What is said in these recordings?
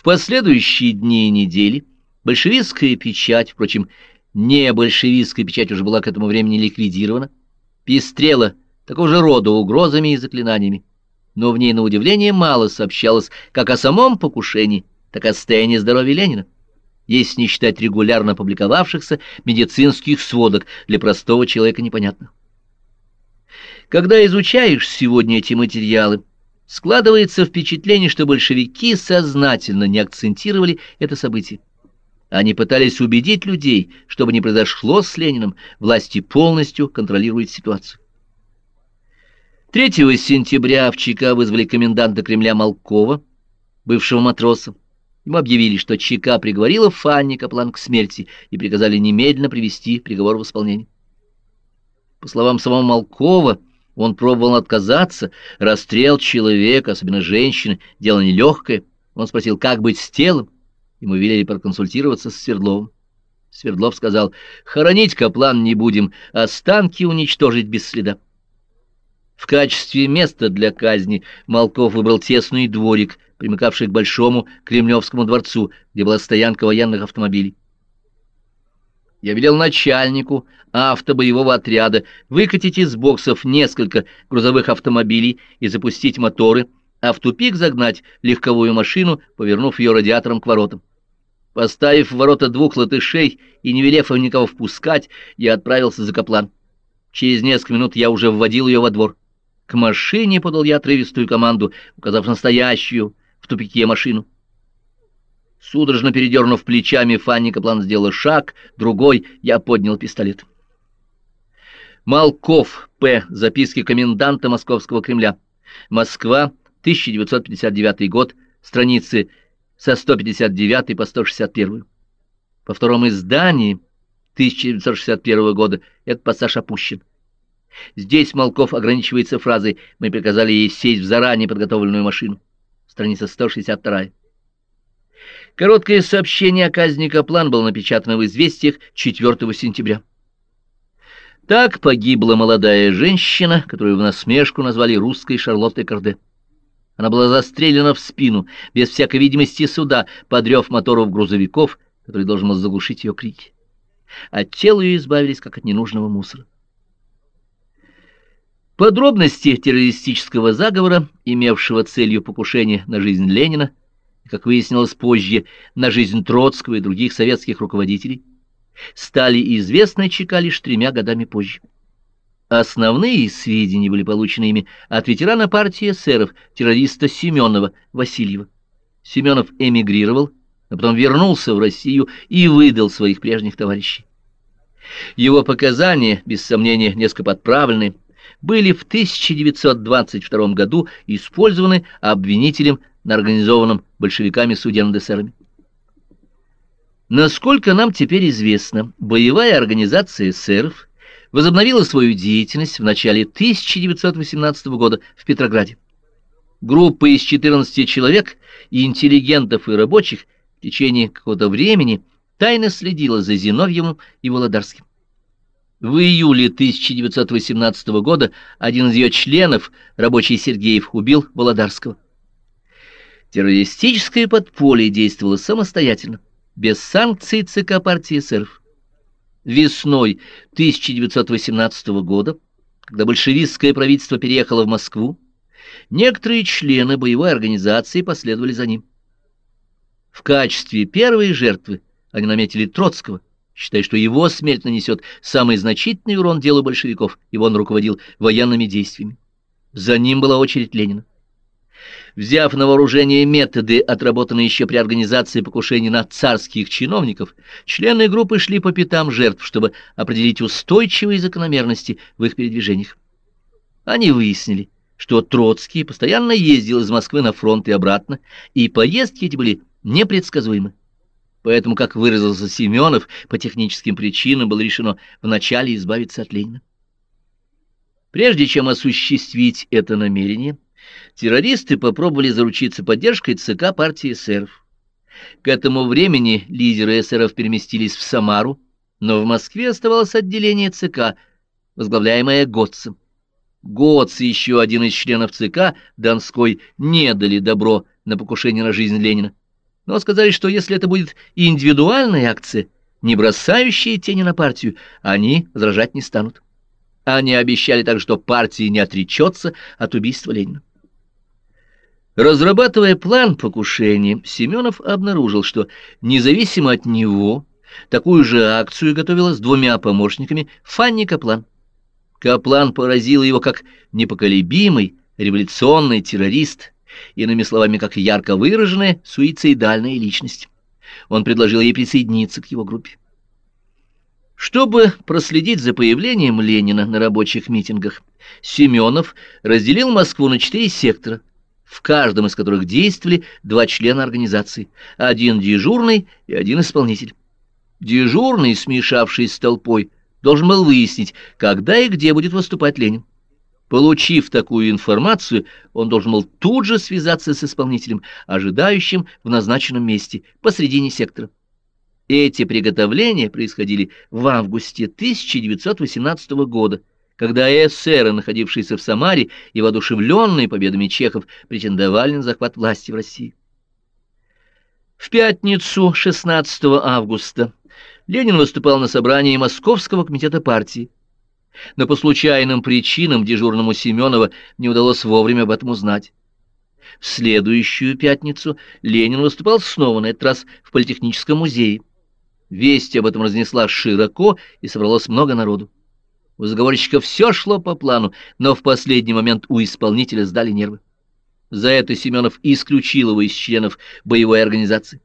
В последующие дни и недели большевистская печать, впрочем, не большевистская печать уже была к этому времени ликвидирована, пестрела такого же рода угрозами и заклинаниями, но в ней, на удивление, мало сообщалось как о самом покушении, так и о состоянии здоровья Ленина, если не считать регулярно публиковавшихся медицинских сводок для простого человека непонятно. Когда изучаешь сегодня эти материалы, складывается впечатление, что большевики сознательно не акцентировали это событие. Они пытались убедить людей, чтобы не произошло с Лениным, власти полностью контролируют ситуацию. 3 сентября в ЧК вызвали коменданта Кремля Малкова, бывшего матроса. Ему объявили, что ЧК приговорила Фанни Каплан к смерти и приказали немедленно привести приговор в исполнение. По словам самого Малкова, он пробовал отказаться, расстрел человека, особенно женщины, дело нелегкое. Он спросил, как быть с телом. Ему велели проконсультироваться с Свердловым. Свердлов сказал, хоронить Каплан не будем, останки уничтожить без следа. В качестве места для казни Малков выбрал тесный дворик, примыкавший к Большому Кремлевскому дворцу, где была стоянка военных автомобилей. Я велел начальнику автобоевого отряда выкатить из боксов несколько грузовых автомобилей и запустить моторы, а в тупик загнать легковую машину, повернув ее радиатором к воротам. Поставив в ворота двух латышей и не велев никого впускать, я отправился за Каплан. Через несколько минут я уже вводил ее во двор. К машине подал я отрывистую команду, указав настоящую в тупике машину. Судорожно передернув плечами, Фанни Каплан сделала шаг, другой я поднял пистолет. Малков, П. Записки коменданта Московского Кремля. Москва, 1959 год, страницы со 159 по 161. По второму издании 1961 года этот пассаж опущен. Здесь Малков ограничивается фразой «Мы приказали ей сесть в заранее подготовленную машину». Страница 162. Короткое сообщение о казни Каплан было напечатано в «Известиях» 4 сентября. Так погибла молодая женщина, которую в насмешку назвали русской Шарлоттой Карде. Она была застрелена в спину, без всякой видимости суда, подрев моторов грузовиков, который должен был заглушить ее крики. От тела ее избавились, как от ненужного мусора. Подробности террористического заговора, имевшего целью покушения на жизнь Ленина, как выяснилось позже, на жизнь Троцкого и других советских руководителей, стали известны ЧК лишь тремя годами позже. Основные сведения были получены ими от ветерана партии эсеров, террориста Семенова Васильева. Семенов эмигрировал, а потом вернулся в Россию и выдал своих прежних товарищей. Его показания, без сомнения, несколько подправлены, были в 1922 году использованы обвинителем на организованном большевиками суде над. Насколько нам теперь известно, боевая организация эсеров – возобновила свою деятельность в начале 1918 года в Петрограде. Группа из 14 человек, интеллигентов и рабочих, в течение какого-то времени тайно следила за Зиновьевым и Володарским. В июле 1918 года один из ее членов, рабочий Сергеев, убил Володарского. Террористическое подполье действовало самостоятельно, без санкций ЦК партии эсеров. Весной 1918 года, когда большевистское правительство переехало в Москву, некоторые члены боевой организации последовали за ним. В качестве первой жертвы они наметили Троцкого, считая, что его смерть нанесет самый значительный урон делу большевиков, и он руководил военными действиями. За ним была очередь Ленина. Взяв на вооружение методы, отработанные еще при организации покушений на царских чиновников, члены группы шли по пятам жертв, чтобы определить устойчивые закономерности в их передвижениях. Они выяснили, что Троцкий постоянно ездил из Москвы на фронт и обратно, и поездки эти были непредсказуемы. Поэтому, как выразился Семенов, по техническим причинам было решено вначале избавиться от Ленина. Прежде чем осуществить это намерение, террористы попробовали заручиться поддержкой ЦК партии эсеров. К этому времени лидеры эсеров переместились в Самару, но в Москве оставалось отделение ЦК, возглавляемое Готцем. Готц и еще один из членов ЦК, Донской, не дали добро на покушение на жизнь Ленина. Но сказали, что если это будет индивидуальная акция, не бросающая тени на партию, они возражать не станут. Они обещали также, что партия не отречется от убийства Ленина. Разрабатывая план покушения, Семенов обнаружил, что независимо от него такую же акцию готовила с двумя помощниками Фанни Каплан. Каплан поразил его как непоколебимый революционный террорист, иными словами, как ярко выраженная суицидальная личность. Он предложил ей присоединиться к его группе. Чтобы проследить за появлением Ленина на рабочих митингах, Семенов разделил Москву на четыре сектора, в каждом из которых действовали два члена организации, один дежурный и один исполнитель. Дежурный, смешавшись с толпой, должен был выяснить, когда и где будет выступать Ленин. Получив такую информацию, он должен был тут же связаться с исполнителем, ожидающим в назначенном месте, посредине сектора. Эти приготовления происходили в августе 1918 года, когда эсеры, находившиеся в Самаре и воодушевленные победами чехов, претендовали на захват власти в России. В пятницу 16 августа Ленин выступал на собрании Московского комитета партии но по случайным причинам дежурному Семенова не удалось вовремя об этом узнать. В следующую пятницу Ленин выступал снова, на этот раз в Политехническом музее. Весть об этом разнесла широко, и собралось много народу. У заговорщика все шло по плану, но в последний момент у исполнителя сдали нервы. За это Семенов исключил его из членов боевой организации.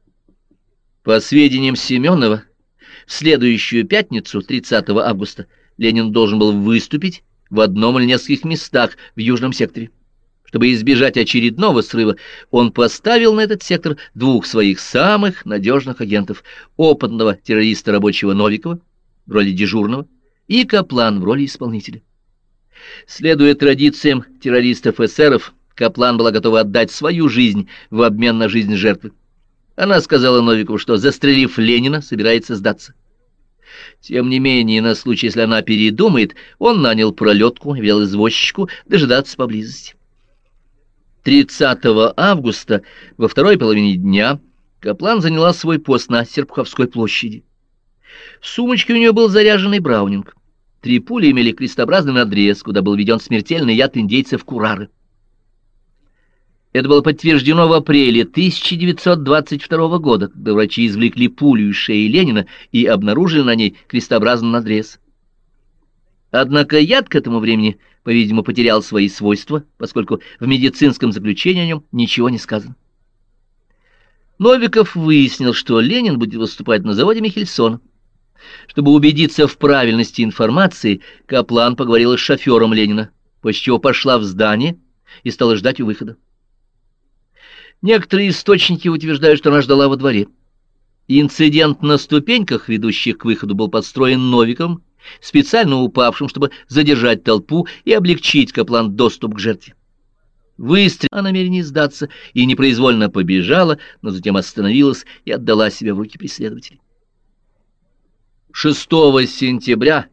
По сведениям Семенова, в следующую пятницу, 30 августа, Ленин должен был выступить в одном или нескольких местах в южном секторе. Чтобы избежать очередного срыва, он поставил на этот сектор двух своих самых надежных агентов, опытного террориста рабочего Новикова в роли дежурного и Каплан в роли исполнителя. Следуя традициям террористов-эсеров, Каплан была готова отдать свою жизнь в обмен на жизнь жертвы. Она сказала Новикову, что, застрелив Ленина, собирается сдаться. Тем не менее, на случай, если она передумает, он нанял пролетку и велел извозчику дожидаться поблизости. 30 августа, во второй половине дня, Каплан заняла свой пост на Серпуховской площади. В сумочке у нее был заряженный браунинг. Три пули имели крестообразный надрез, куда был введен смертельный яд индейцев Курары. Это было подтверждено в апреле 1922 года, когда врачи извлекли пулю из шеи Ленина и обнаружили на ней крестообразный надрез. Однако яд к этому времени, по-видимому, потерял свои свойства, поскольку в медицинском заключении о нем ничего не сказано. Новиков выяснил, что Ленин будет выступать на заводе Михельсона. Чтобы убедиться в правильности информации, Каплан поговорил с шофером Ленина, после чего пошла в здание и стала ждать у выхода. Некоторые источники утверждают, что она ждала во дворе. Инцидент на ступеньках, ведущих к выходу, был подстроен Новиком, специально упавшим, чтобы задержать толпу и облегчить Каплан доступ к жертве. Выстрел о намерении сдаться и непроизвольно побежала, но затем остановилась и отдала себя в руки преследователей. 6 сентября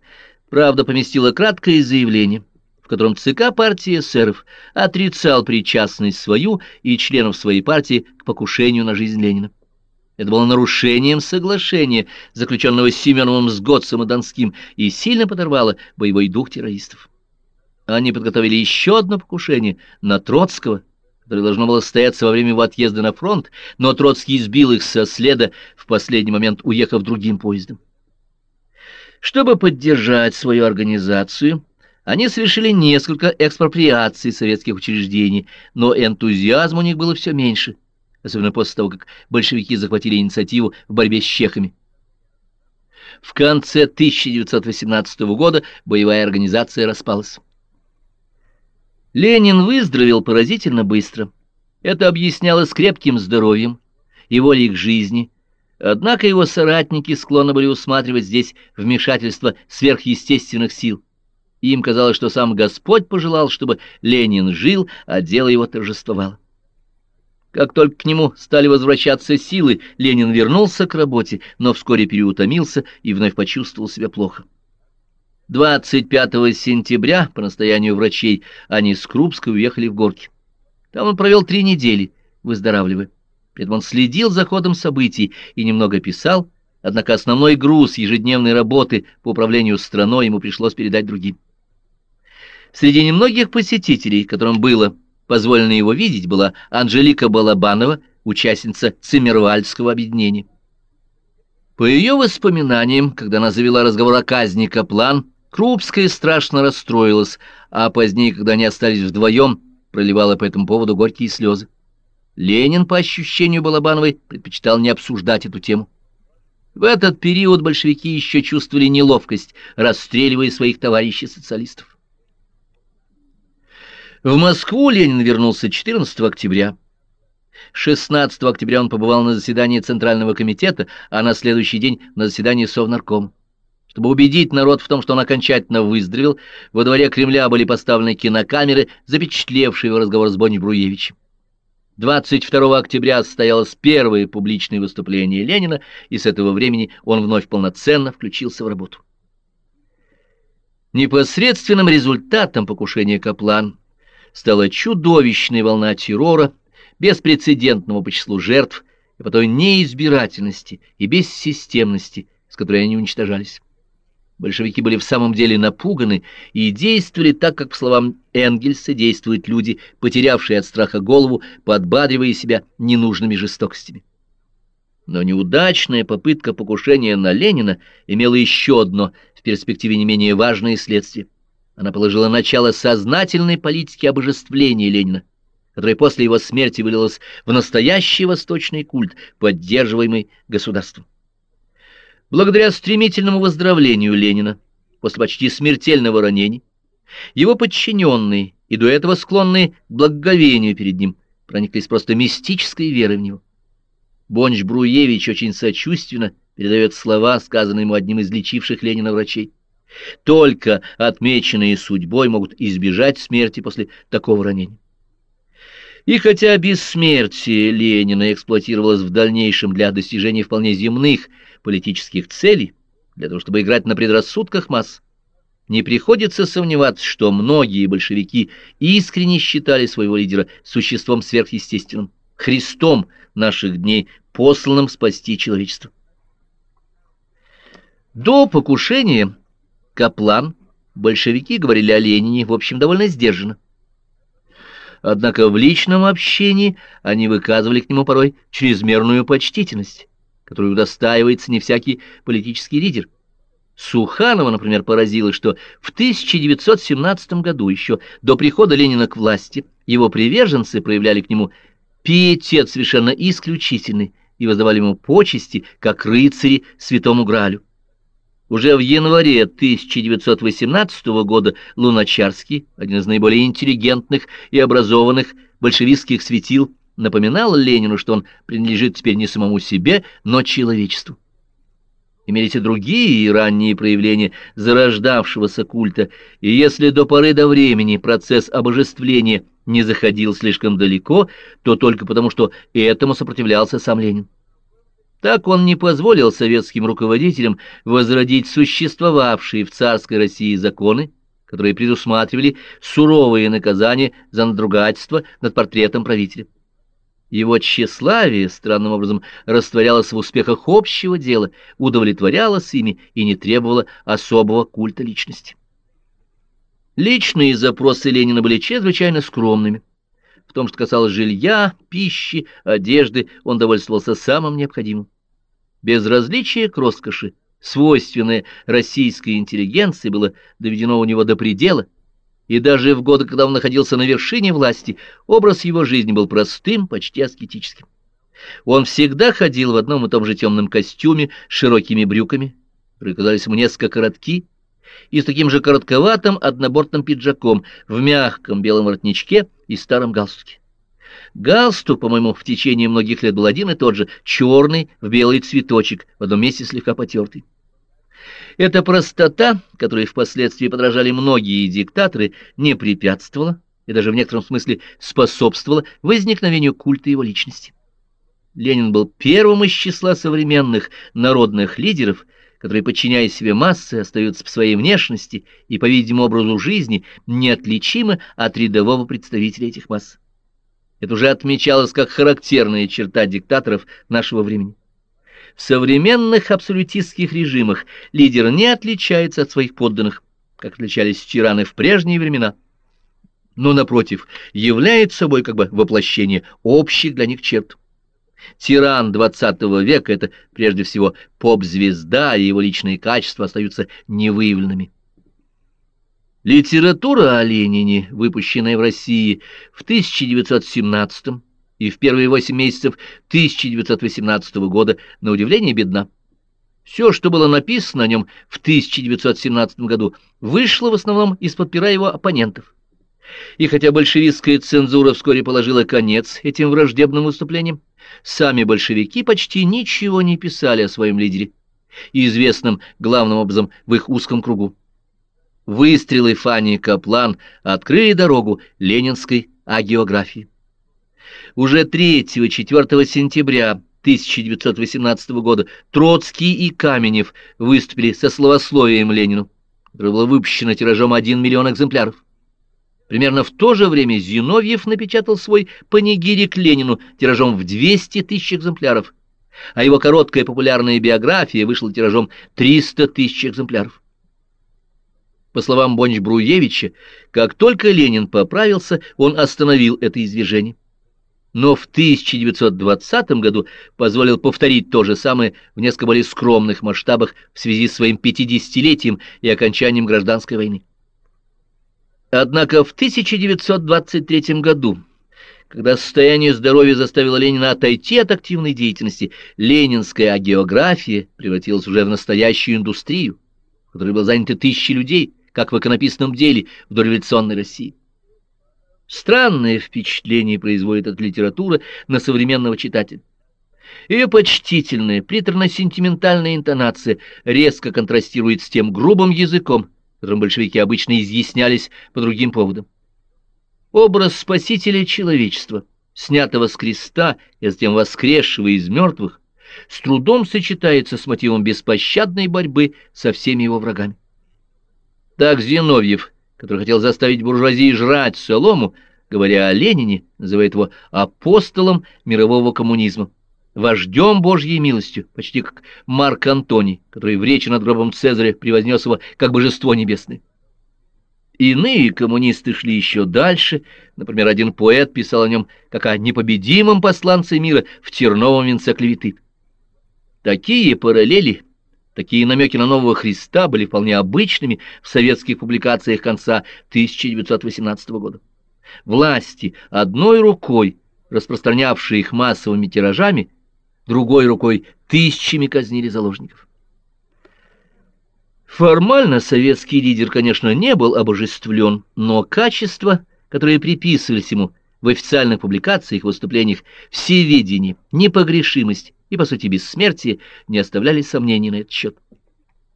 правда поместила краткое заявление – в котором ЦК партии эсеров отрицал причастность свою и членов своей партии к покушению на жизнь Ленина. Это было нарушением соглашения, заключенного Семеновым с Готцем и Донским, и сильно подорвало боевой дух террористов. Они подготовили еще одно покушение на Троцкого, которое должно было состояться во время его отъезда на фронт, но Троцкий сбил их со следа, в последний момент уехав другим поездом. Чтобы поддержать свою организацию, они совершили несколько экспроприаций советских учреждений, но энтузиазма у них было все меньше, особенно после того, как большевики захватили инициативу в борьбе с чехами. В конце 1918 года боевая организация распалась. Ленин выздоровел поразительно быстро. Это объяснялось крепким здоровьем и волей к жизни. Однако его соратники склонны были усматривать здесь вмешательство сверхъестественных сил. Им казалось, что сам Господь пожелал, чтобы Ленин жил, а дело его торжествовало. Как только к нему стали возвращаться силы, Ленин вернулся к работе, но вскоре переутомился и вновь почувствовал себя плохо. 25 сентября, по настоянию врачей, они с Крупской уехали в Горки. Там он провел три недели, выздоравливая. При он следил за ходом событий и немного писал, однако основной груз ежедневной работы по управлению страной ему пришлось передать другим. Среди немногих посетителей, которым было позволено его видеть, была Анжелика Балабанова, участница Циммервальдского объединения. По ее воспоминаниям, когда она завела разговор о казни Каплан, Крупская страшно расстроилась, а позднее, когда они остались вдвоем, проливала по этому поводу горькие слезы. Ленин, по ощущению Балабановой, предпочитал не обсуждать эту тему. В этот период большевики еще чувствовали неловкость, расстреливая своих товарищей-социалистов. В Москву Ленин вернулся 14 октября. 16 октября он побывал на заседании Центрального комитета, а на следующий день на заседании Совнаркома. Чтобы убедить народ в том, что он окончательно выздоровел, во дворе Кремля были поставлены кинокамеры, запечатлевшие его разговор с Бонч-Бруевичем. 22 октября состоялось первое публичное выступление Ленина, и с этого времени он вновь полноценно включился в работу. Непосредственным результатом покушения Каплан стала чудовищная волна террора, беспрецедентного по числу жертв, и по той неизбирательности и бессистемности, с которой они уничтожались. Большевики были в самом деле напуганы и действовали так, как, по словам Энгельса, действуют люди, потерявшие от страха голову, подбадривая себя ненужными жестокостями. Но неудачная попытка покушения на Ленина имела еще одно, в перспективе не менее важное следствие. Она положила начало сознательной политике обожествления Ленина, которая после его смерти вылилась в настоящий восточный культ, поддерживаемый государством. Благодаря стремительному выздоровлению Ленина после почти смертельного ранения, его подчиненные и до этого склонные к благоговению перед ним прониклись просто мистической верой в него. Бонч Бруевич очень сочувственно передает слова, сказанные ему одним из лечивших Ленина врачей. Только отмеченные судьбой могут избежать смерти после такого ранения. И хотя бессмертие Ленина эксплуатировалось в дальнейшем для достижения вполне земных политических целей, для того, чтобы играть на предрассудках масс, не приходится сомневаться, что многие большевики искренне считали своего лидера существом сверхъестественным, Христом наших дней, посланным спасти человечество. До покушения Каплан большевики говорили о Ленине, в общем, довольно сдержанно. Однако в личном общении они выказывали к нему порой чрезмерную почтительность которой удостаивается не всякий политический лидер. Суханова, например, поразило, что в 1917 году, еще до прихода Ленина к власти, его приверженцы проявляли к нему пиетет совершенно исключительный и воздавали ему почести, как рыцари святому Гралю. Уже в январе 1918 года Луначарский, один из наиболее интеллигентных и образованных большевистских светил, напоминал Ленину, что он принадлежит теперь не самому себе, но человечеству. Имелись и другие ранние проявления зарождавшегося культа, и если до поры до времени процесс обожествления не заходил слишком далеко, то только потому, что этому сопротивлялся сам Ленин. Так он не позволил советским руководителям возродить существовавшие в царской России законы, которые предусматривали суровые наказания за надругательство над портретом правителя. Его тщеславие странным образом растворялось в успехах общего дела, удовлетворялось ими и не требовало особого культа личности. Личные запросы Ленина были чрезвычайно скромными. В том, что касалось жилья, пищи, одежды, он довольствовался самым необходимым. Безразличие к роскоши, свойственное российской интеллигенции, было доведено у него до предела, и даже в годы, когда он находился на вершине власти, образ его жизни был простым, почти аскетическим. Он всегда ходил в одном и том же темном костюме с широкими брюками, которые казались ему несколько коротки, и с таким же коротковатым однобортным пиджаком в мягком белом воротничке и старом галстуке. Галстук, по-моему, в течение многих лет был один и тот же, черный, в белый цветочек, в одном месте слегка потертый. Эта простота, которой впоследствии подражали многие диктаторы, не препятствовала и даже в некотором смысле способствовала возникновению культа его личности. Ленин был первым из числа современных народных лидеров, которые, подчиняя себе массы, остаются в своей внешности и, по видимому образу жизни, неотличимы от рядового представителя этих масс. Это уже отмечалось как характерная черта диктаторов нашего времени. В современных абсолютистских режимах лидер не отличается от своих подданных, как отличались тираны в прежние времена, но, напротив, является собой как бы воплощение общих для них черт. Тиран XX века — это прежде всего поп-звезда, и его личные качества остаются невыявленными. Литература о Ленине, выпущенная в России в 1917 и в первые восемь месяцев 1918 года, на удивление бедна. Все, что было написано о нем в 1917 году, вышло в основном из-под пера его оппонентов. И хотя большевистская цензура вскоре положила конец этим враждебным выступлениям, сами большевики почти ничего не писали о своем лидере, известном главным образом в их узком кругу. Выстрелы Фанни Каплан открыли дорогу ленинской агеографии. Уже 3-4 сентября 1918 года Троцкий и Каменев выступили со славословием Ленину, было выпущено тиражом 1 миллион экземпляров. Примерно в то же время Зиновьев напечатал свой панегирик Ленину тиражом в 200 тысяч экземпляров, а его короткая популярная биография вышла тиражом 300 тысяч экземпляров. По словам Бонч-Бруевича, как только Ленин поправился, он остановил это извержение. Но в 1920 году позволил повторить то же самое в несколько более скромных масштабах в связи с своим 50-летием и окончанием гражданской войны. Однако в 1923 году, когда состояние здоровья заставило Ленина отойти от активной деятельности, ленинская агеография превратилась уже в настоящую индустрию, в которой было занято тысячи людей – как в иконописном деле в дореволюционной России. Странное впечатление производит эта литература на современного читателя. Ее почтительная, приторно-сентиментальная интонация резко контрастирует с тем грубым языком, которым большевики обычно изъяснялись по другим поводам. Образ спасителя человечества, снятого с креста и затем воскресшего из мертвых, с трудом сочетается с мотивом беспощадной борьбы со всеми его врагами. Так Зиновьев, который хотел заставить буржуазии жрать солому, говоря о Ленине, называет его апостолом мирового коммунизма, вождем Божьей милостью, почти как Марк Антоний, который в речи над гробом Цезаря превознес его как божество небесное. Иные коммунисты шли еще дальше, например, один поэт писал о нем как о непобедимом посланце мира в терновом венце клеветы. Такие параллели Такие намеки на нового Христа были вполне обычными в советских публикациях конца 1918 года. Власти одной рукой, распространявшие их массовыми тиражами, другой рукой тысячами казнили заложников. Формально советский лидер, конечно, не был обожествлен, но качества, которые приписывались ему в официальных публикациях выступлениях, всеведение, непогрешимость, и, по сути, бессмертие не оставляли сомнений на этот счет.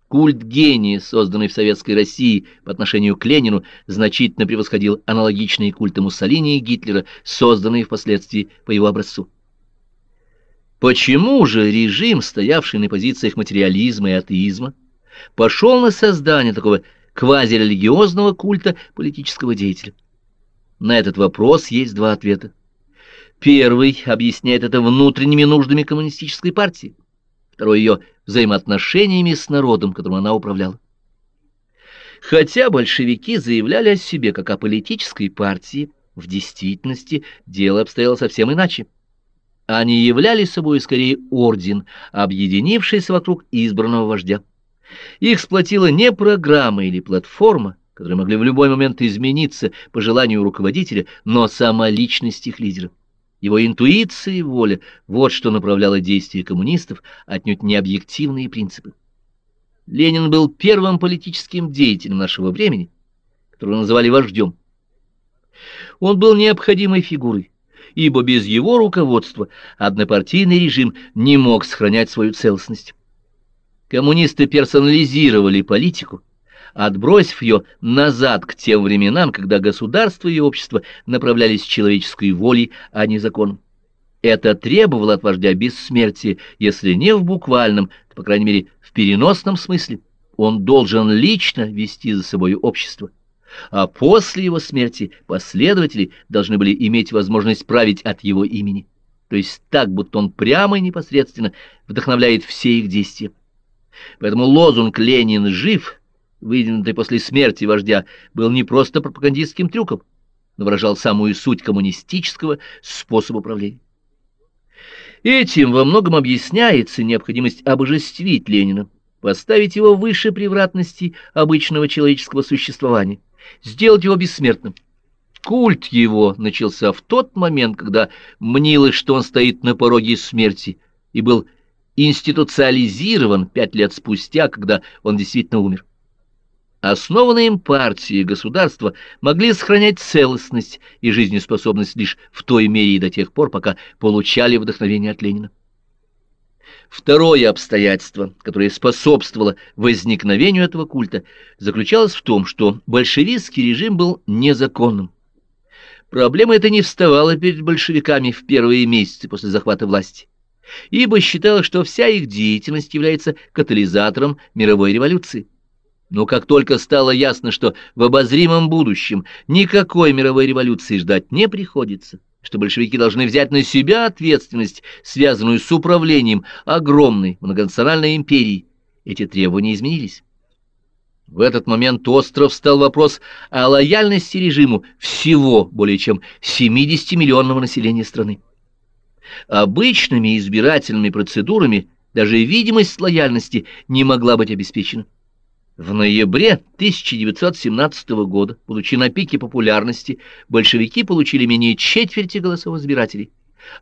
Культ гения, созданный в Советской России по отношению к Ленину, значительно превосходил аналогичные культы Муссолини и Гитлера, созданные впоследствии по его образцу. Почему же режим, стоявший на позициях материализма и атеизма, пошел на создание такого квазирелигиозного культа политического деятеля? На этот вопрос есть два ответа. Первый объясняет это внутренними нуждами коммунистической партии, второй ее взаимоотношениями с народом, которым она управляла. Хотя большевики заявляли о себе как о политической партии, в действительности дело обстояло совсем иначе. Они являли собой скорее орден, объединившийся вокруг избранного вождя. Их сплотила не программа или платформа, которые могли в любой момент измениться по желанию руководителя, но сама личность их лидера. Его интуиция и воля — вот что направляло действия коммунистов, отнюдь не объективные принципы. Ленин был первым политическим деятелем нашего времени, которого называли вождем. Он был необходимой фигурой, ибо без его руководства однопартийный режим не мог сохранять свою целостность. Коммунисты персонализировали политику, отбросив ее назад к тем временам, когда государство и общество направлялись человеческой волей, а не законом. Это требовало от вождя бессмертия, если не в буквальном, то, по крайней мере, в переносном смысле. Он должен лично вести за собой общество, а после его смерти последователи должны были иметь возможность править от его имени, то есть так, будто он прямо и непосредственно вдохновляет все их действия. Поэтому лозунг «Ленин жив», выдвинутый после смерти вождя, был не просто пропагандистским трюком, но выражал самую суть коммунистического способа правления. Этим во многом объясняется необходимость обожествить Ленина, поставить его выше превратности обычного человеческого существования, сделать его бессмертным. Культ его начался в тот момент, когда мнилось, что он стоит на пороге смерти, и был институциализирован пять лет спустя, когда он действительно умер. Основанные им партии и государства могли сохранять целостность и жизнеспособность лишь в той мере и до тех пор, пока получали вдохновение от Ленина. Второе обстоятельство, которое способствовало возникновению этого культа, заключалось в том, что большевистский режим был незаконным. Проблема эта не вставала перед большевиками в первые месяцы после захвата власти, ибо считалось, что вся их деятельность является катализатором мировой революции. Но как только стало ясно, что в обозримом будущем никакой мировой революции ждать не приходится, что большевики должны взять на себя ответственность, связанную с управлением огромной многонациональной империей, эти требования изменились. В этот момент остров стал вопрос о лояльности режиму всего более чем 70-миллионного населения страны. Обычными избирательными процедурами даже видимость лояльности не могла быть обеспечена. В ноябре 1917 года, будучи на пике популярности, большевики получили менее четверти голосов избирателей,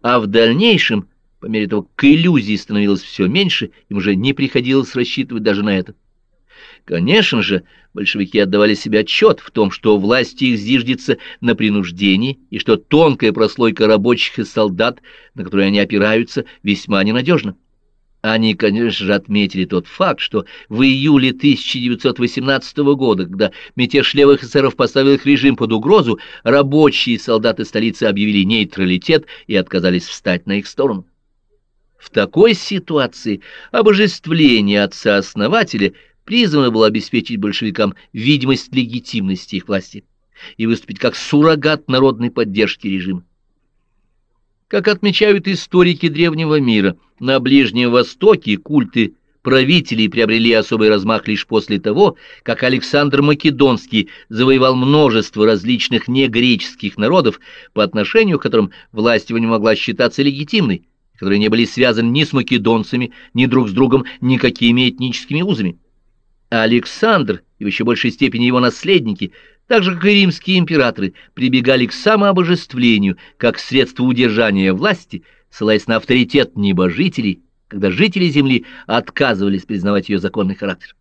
а в дальнейшем, по мере того, как иллюзий становилось все меньше, им уже не приходилось рассчитывать даже на это. Конечно же, большевики отдавали себе отчет в том, что власть их зиждется на принуждении, и что тонкая прослойка рабочих и солдат, на которую они опираются, весьма ненадежна. Они, конечно же, отметили тот факт, что в июле 1918 года, когда мятеж левых эсеров поставил их режим под угрозу, рабочие и солдаты столицы объявили нейтралитет и отказались встать на их сторону. В такой ситуации обожествление отца-основателя призвано было обеспечить большевикам видимость легитимности их власти и выступить как суррогат народной поддержки режима. Как отмечают историки древнего мира, на Ближнем Востоке культы правителей приобрели особый размах лишь после того, как Александр Македонский завоевал множество различных негреческих народов, по отношению к которым власть его не могла считаться легитимной, которые не были связаны ни с македонцами, ни друг с другом никакими этническими узами. Александр и в еще большей степени его наследники – так же, как и римские императоры, прибегали к самообожествлению как средство удержания власти, ссылаясь на авторитет небожителей, когда жители земли отказывались признавать ее законный характер.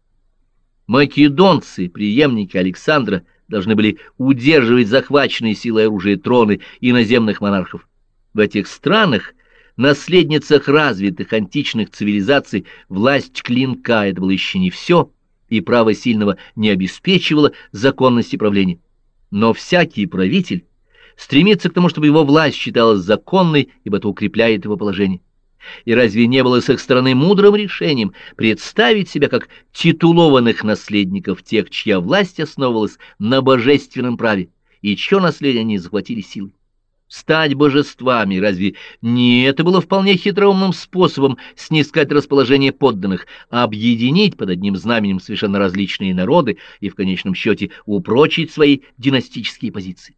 Македонцы, преемники Александра, должны были удерживать захваченные силой оружия троны иноземных монархов. В этих странах, наследницах развитых античных цивилизаций, власть клинка — это было еще не все — и право сильного не обеспечивало законности правления. Но всякий правитель стремится к тому, чтобы его власть считалась законной, ибо это укрепляет его положение. И разве не было с их стороны мудрым решением представить себя как титулованных наследников тех, чья власть основывалась на божественном праве, и чье наследие они захватили силой? Стать божествами, разве не это было вполне хитроумным способом снискать расположение подданных, объединить под одним знаменем совершенно различные народы и в конечном счете упрочить свои династические позиции?